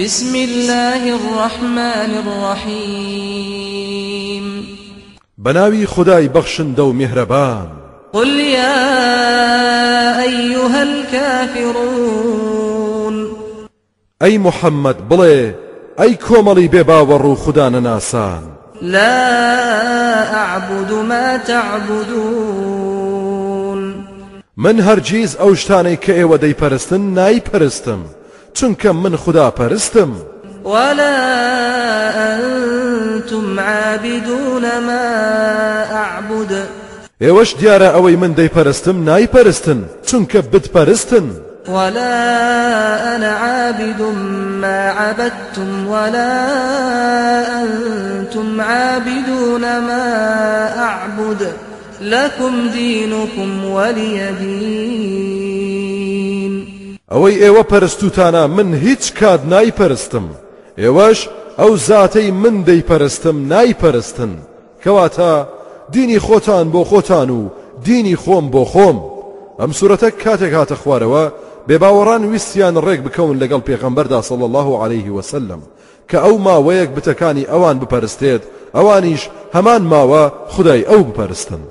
بسم الله الرحمن الرحيم بەناوی خودای بەخشندە و میهرەبان قل يا أيها الكافرون ئەی محمد بڵێ ئەی کۆمەڵی بێباوەڕ خودانەناسان لا أعبد ما تعبدون من هەرگیز ئەو شتانەی کە ئێوە دەیپەرستن نایپەرستم چونکە من خدا پەرستم ولا أنتم عابدون ما أعبد. ئێوەش دیارە ئەوەی من دەیپەرستم نایپەرستن چونکە بتپەرستن ولا أنا عابد ما عبدتم ولا أنتم عابدون ما أعبد. لكم دينكم ولي دين. ئەوەی ئێوە پەرستوتانە من هیچ کات نایپەرستم. ئێوەش ئەو زاتەی من دەیپەرستم نایپەرستن. کەواتە دینی خۆتان بۆ خۆتان و دینی خۆم بۆ خۆم. ئەم سوورەتە کاتێک هاتە خوارەوە بێباوەڕان ویستیان ڕێک بکەون لەگەڵ پێغەمبەردا صڵ الله عليه وسلم. کە ئەو ماوەیەک بتەکانی ئەوان بپەرستێت ئەوانیش هەمان ماوە خدای ئەو بپەرستن.